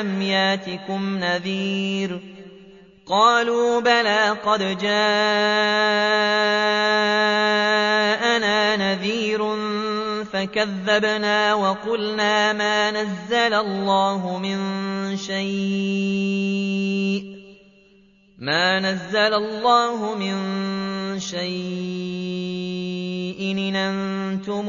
ألم ياتكم نذير قالوا بلى قد جاءنا نذير فكذبنا وقلنا ما نزل الله من شيء ما نزل الله من شيء إن أنتم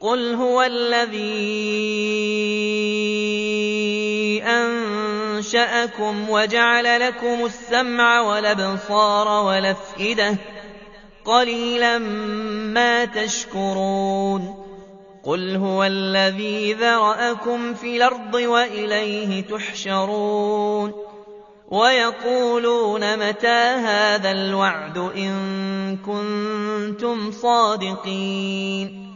قُلْ هُوَ الَّذِي أَنشَأَكُمْ وَجَعَلَ لَكُمُ السَّمْعَ وَالْأَبْصَارَ وَالْأَفْئِدَةَ ۖ قَلِيلًا مَّا تَشْكُرُونَ قُلْ هُوَ الَّذِي ذَرَأَكُمْ فِي الْأَرْضِ وَإِلَيْهِ تُحْشَرُونَ وَيَقُولُونَ مَتَىٰ هَٰذَا الْوَعْدُ إِن كُنتُمْ صَادِقِينَ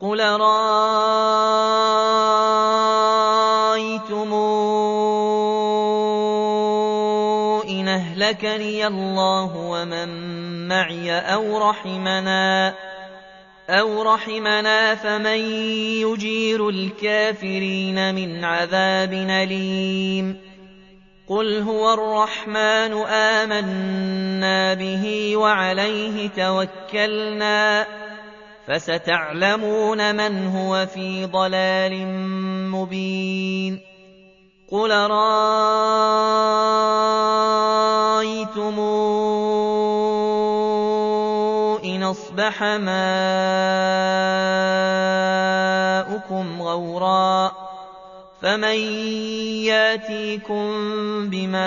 قُلْ أَرَأَيْتُمْ إِنْ أَهْلَكَنِيَ اللَّهُ وَمَن مَّعِيَ أَوْ رَحِمَنَا فَمَن يُجِيرُ الْكَافِرِينَ مِنْ عَذَابٍ أَلِيمٍ قُلْ هُوَ الرَّحْمَٰنُ آمَنَّا بِهِ وَعَلَيْهِ تَوَكَّلْنَا ۖ فَسَتَعْلَمُونَ مَنْ هُوَ فِي ضَلَالٍ مُّبِينٍ. قُلْ أَرَأَيْتُمْ إِنْ أَصْبَحَ مَاؤُكُمْ غَوْرًا فَمَن يَأْتِيكُم بِمَاءٍ